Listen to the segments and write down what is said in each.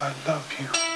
I love you.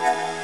Bye.